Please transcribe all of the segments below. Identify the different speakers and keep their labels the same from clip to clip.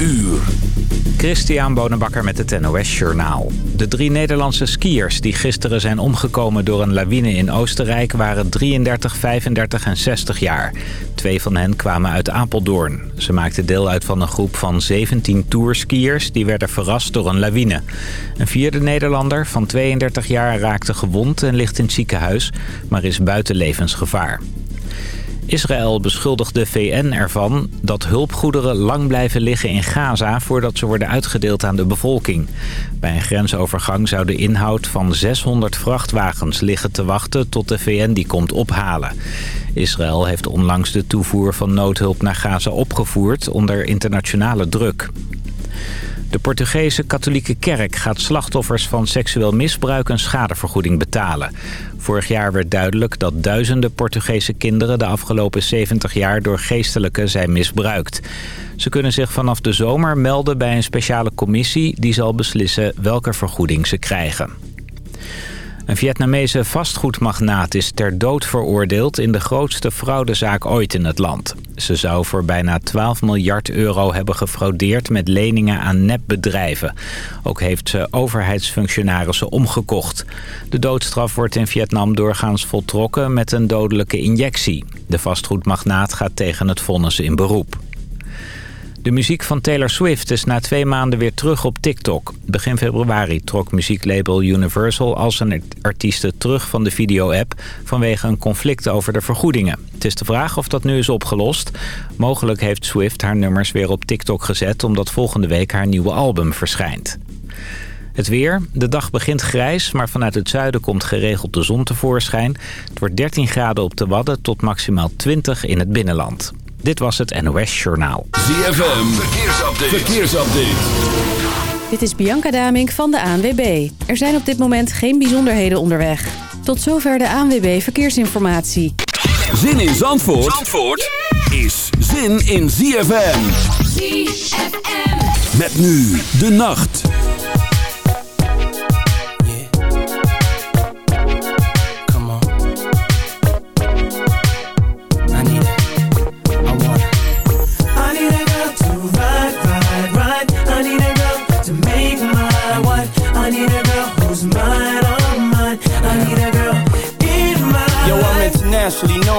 Speaker 1: uur.
Speaker 2: Christian Bonenbakker met het NOS Journaal. De drie Nederlandse skiers die gisteren zijn omgekomen door een lawine in Oostenrijk... waren 33, 35 en 60 jaar. Twee van hen kwamen uit Apeldoorn. Ze maakten deel uit van een groep van 17 tourskiers... die werden verrast door een lawine. Een vierde Nederlander van 32 jaar raakte gewond en ligt in het ziekenhuis... maar is buiten levensgevaar. Israël beschuldigt de VN ervan dat hulpgoederen lang blijven liggen in Gaza voordat ze worden uitgedeeld aan de bevolking. Bij een grensovergang zou de inhoud van 600 vrachtwagens liggen te wachten tot de VN die komt ophalen. Israël heeft onlangs de toevoer van noodhulp naar Gaza opgevoerd onder internationale druk. De Portugese katholieke kerk gaat slachtoffers van seksueel misbruik een schadevergoeding betalen. Vorig jaar werd duidelijk dat duizenden Portugese kinderen de afgelopen 70 jaar door geestelijken zijn misbruikt. Ze kunnen zich vanaf de zomer melden bij een speciale commissie die zal beslissen welke vergoeding ze krijgen. Een Vietnamese vastgoedmagnaat is ter dood veroordeeld in de grootste fraudezaak ooit in het land. Ze zou voor bijna 12 miljard euro hebben gefraudeerd met leningen aan nepbedrijven. Ook heeft ze overheidsfunctionarissen omgekocht. De doodstraf wordt in Vietnam doorgaans voltrokken met een dodelijke injectie. De vastgoedmagnaat gaat tegen het vonnis in beroep. De muziek van Taylor Swift is na twee maanden weer terug op TikTok. Begin februari trok muzieklabel Universal al zijn artiesten terug van de video-app... vanwege een conflict over de vergoedingen. Het is de vraag of dat nu is opgelost. Mogelijk heeft Swift haar nummers weer op TikTok gezet... omdat volgende week haar nieuwe album verschijnt. Het weer. De dag begint grijs, maar vanuit het zuiden komt geregeld de zon tevoorschijn. Het wordt 13 graden op de Wadden tot maximaal 20 in het binnenland. Dit was het NOS Journaal.
Speaker 1: ZFM, verkeersupdate. verkeersupdate.
Speaker 3: Dit is Bianca Damink van de ANWB. Er zijn op dit moment geen bijzonderheden onderweg. Tot zover de ANWB Verkeersinformatie.
Speaker 1: Zin in Zandvoort, Zandvoort is zin in ZFM. ZFM. Met nu de nacht.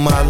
Speaker 4: My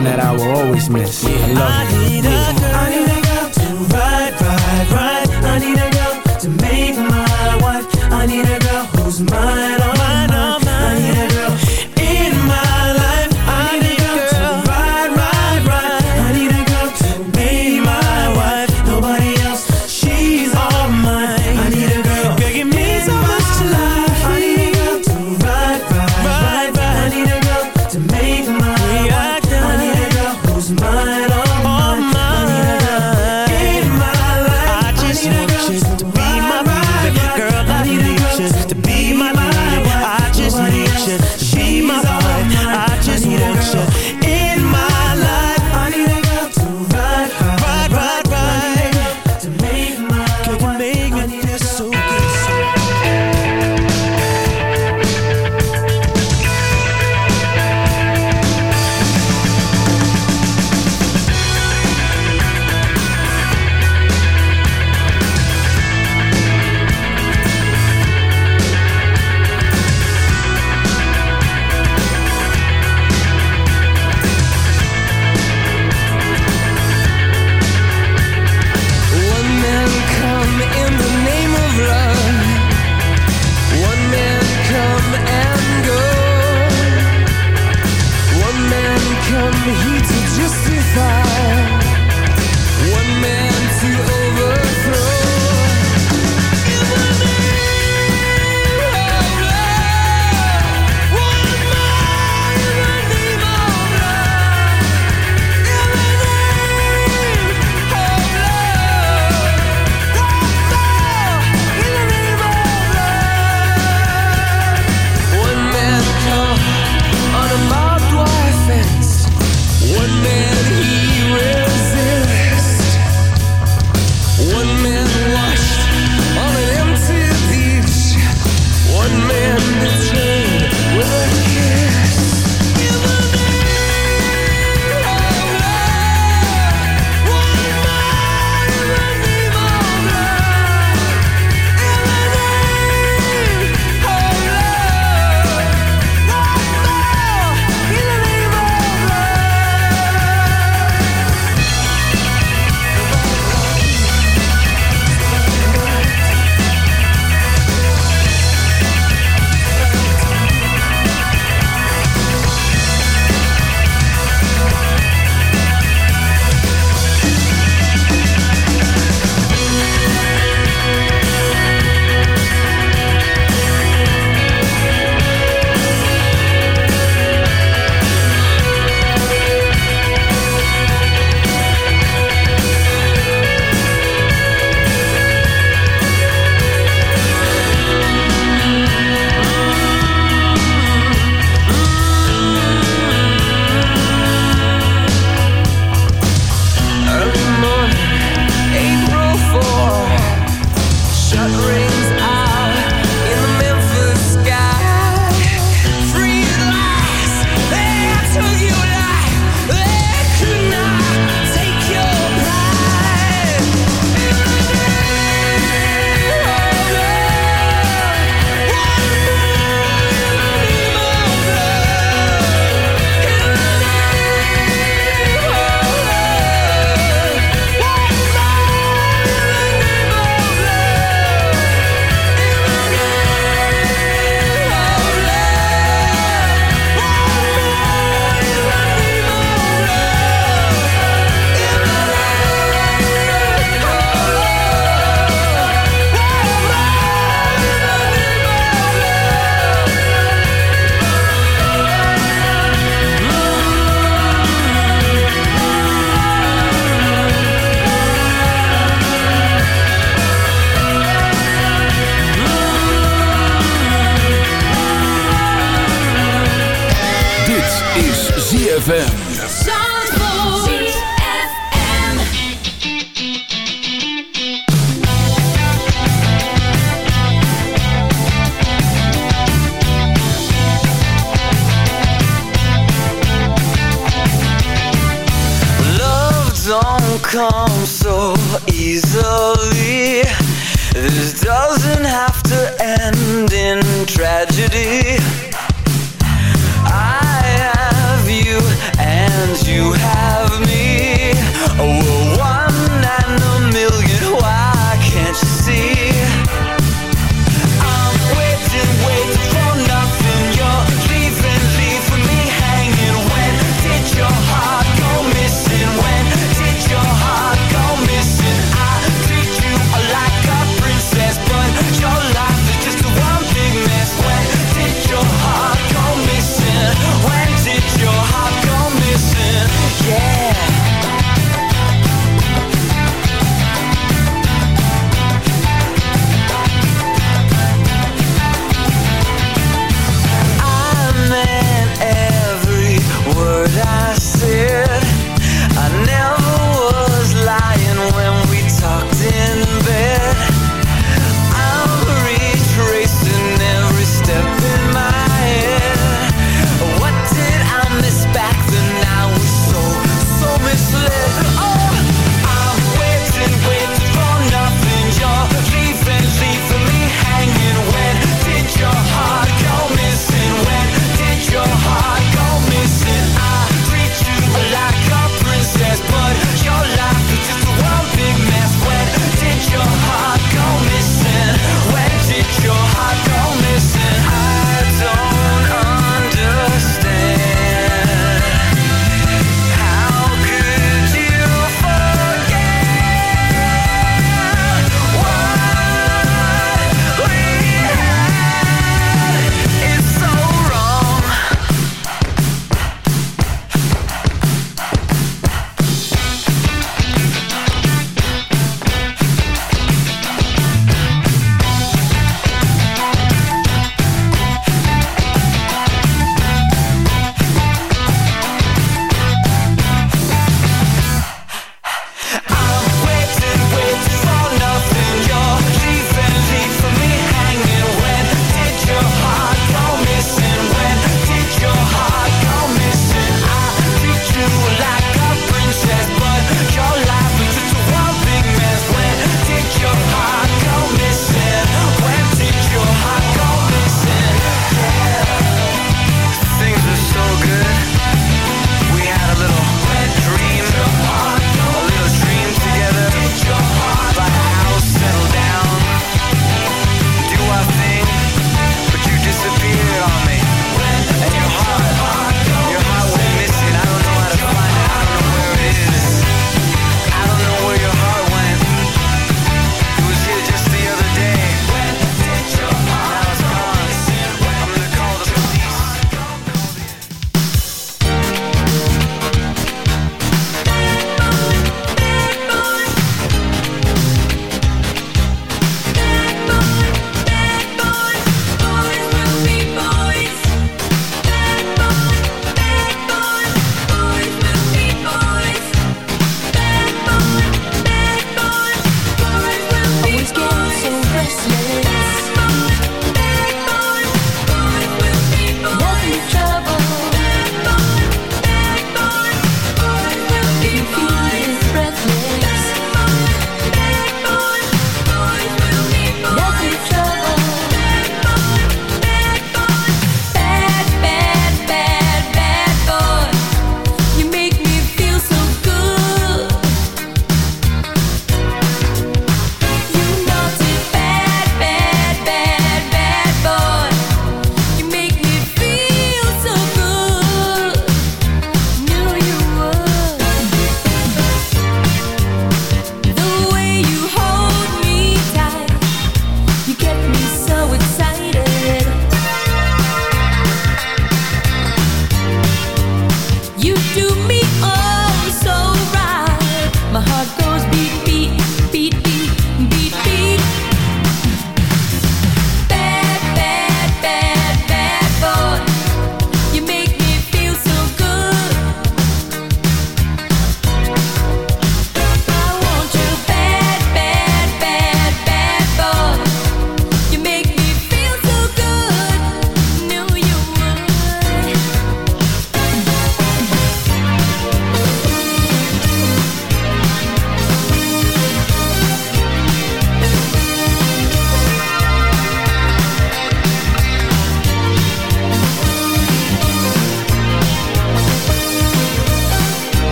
Speaker 4: that I will always miss. I love you.
Speaker 5: I need a girl, I need a girl to ride, ride, ride. I need a girl to make my wife. I need a girl who's mine,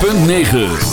Speaker 6: 106.9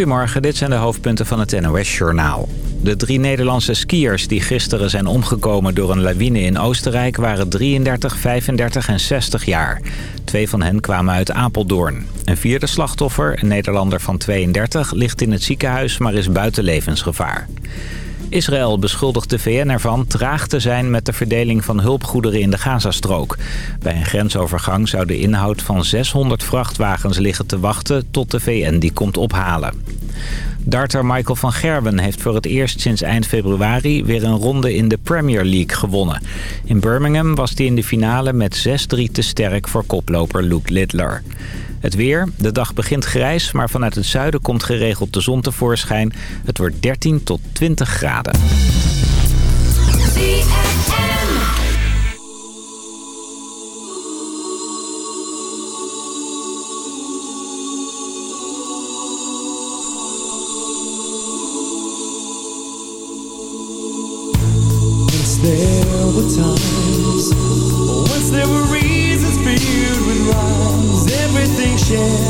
Speaker 5: Goedemorgen, dit zijn de hoofdpunten van het NOS-journaal. De drie Nederlandse skiers die gisteren zijn omgekomen door een lawine in Oostenrijk... waren 33, 35 en 60 jaar. Twee van hen kwamen uit Apeldoorn. Een vierde slachtoffer, een Nederlander van 32, ligt in het ziekenhuis... maar is buiten levensgevaar. Israël beschuldigt de VN ervan traag te zijn met de verdeling van hulpgoederen in de Gazastrook. Bij een grensovergang zou de inhoud van 600 vrachtwagens liggen te wachten tot de VN die komt ophalen. Darter Michael van Gerwen heeft voor het eerst sinds eind februari weer een ronde in de Premier League gewonnen. In Birmingham was hij in de finale met 6-3 te sterk voor koploper Luke Littler. Het weer. De dag begint grijs, maar vanuit het zuiden komt geregeld de zon tevoorschijn. Het wordt 13 tot 20 graden.
Speaker 7: care.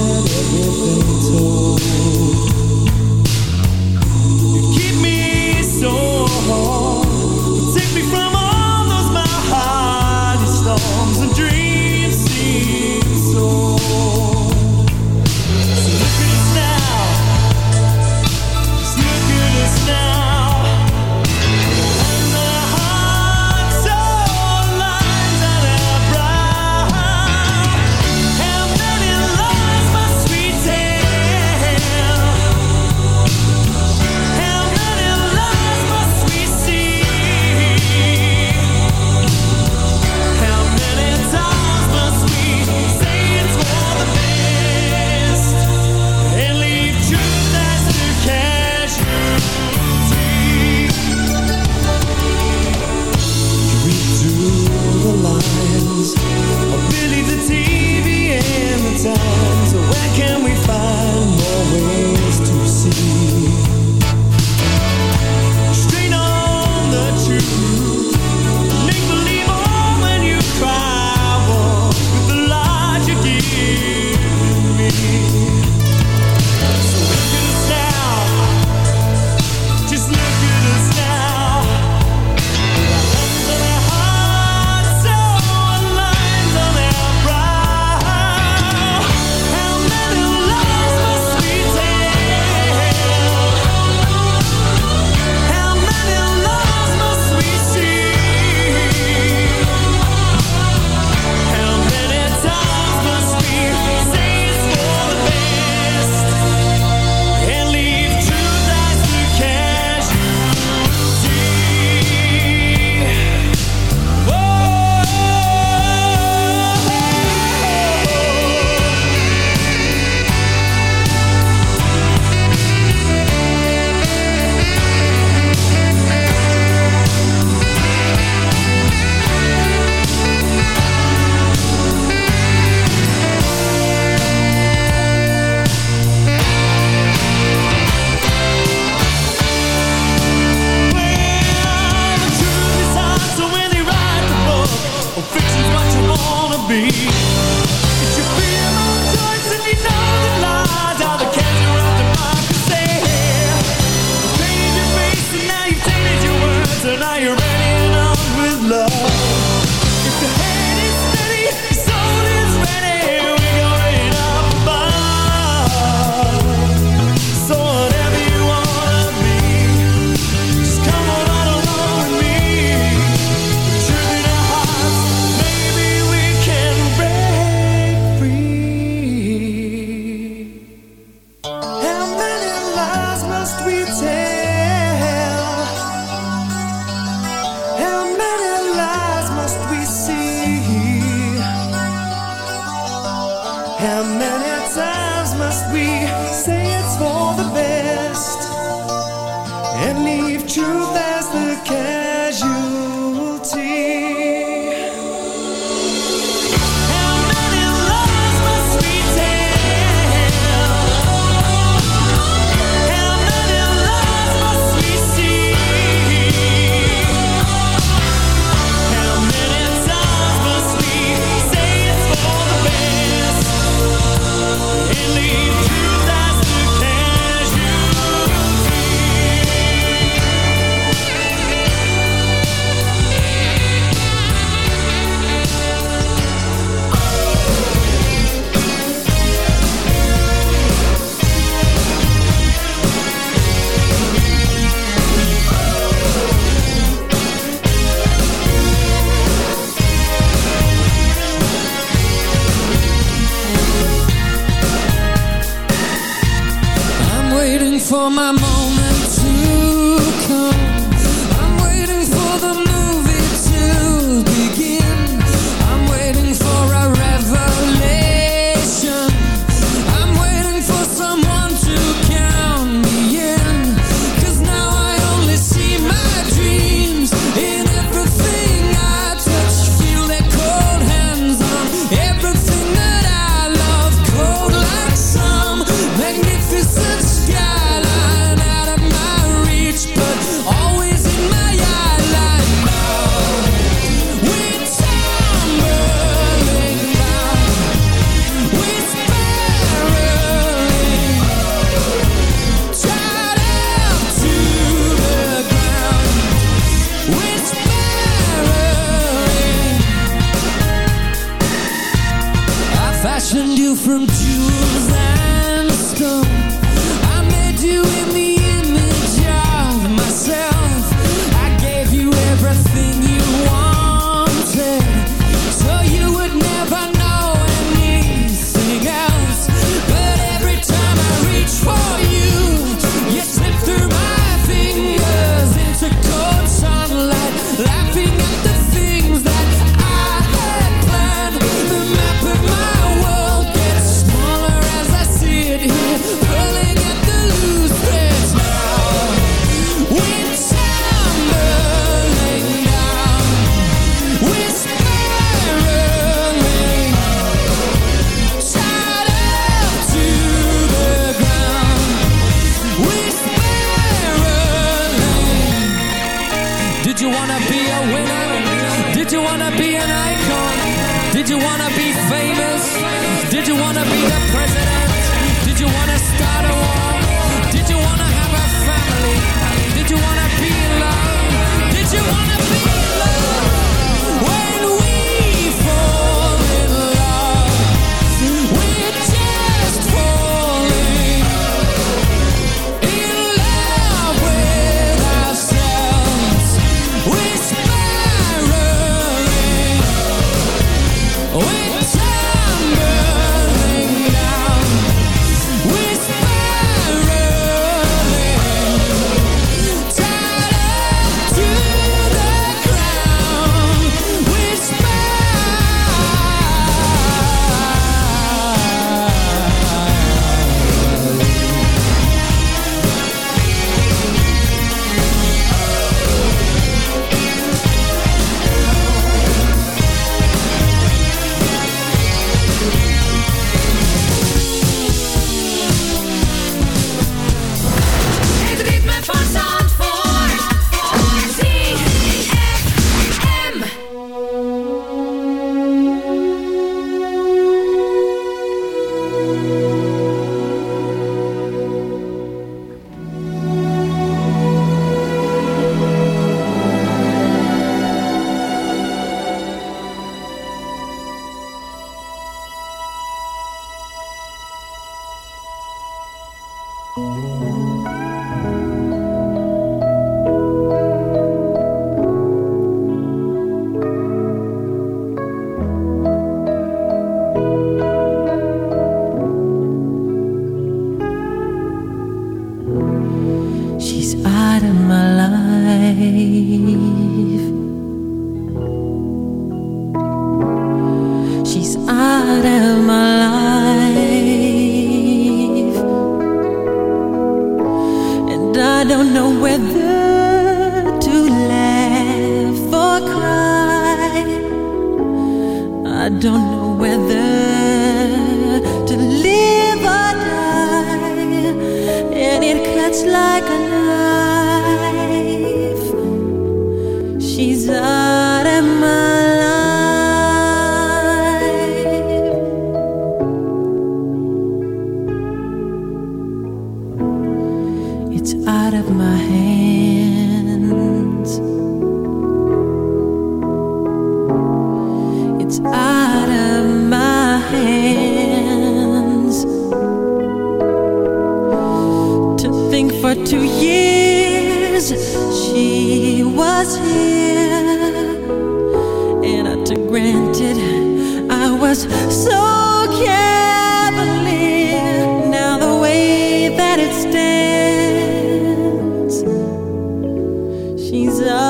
Speaker 8: She's a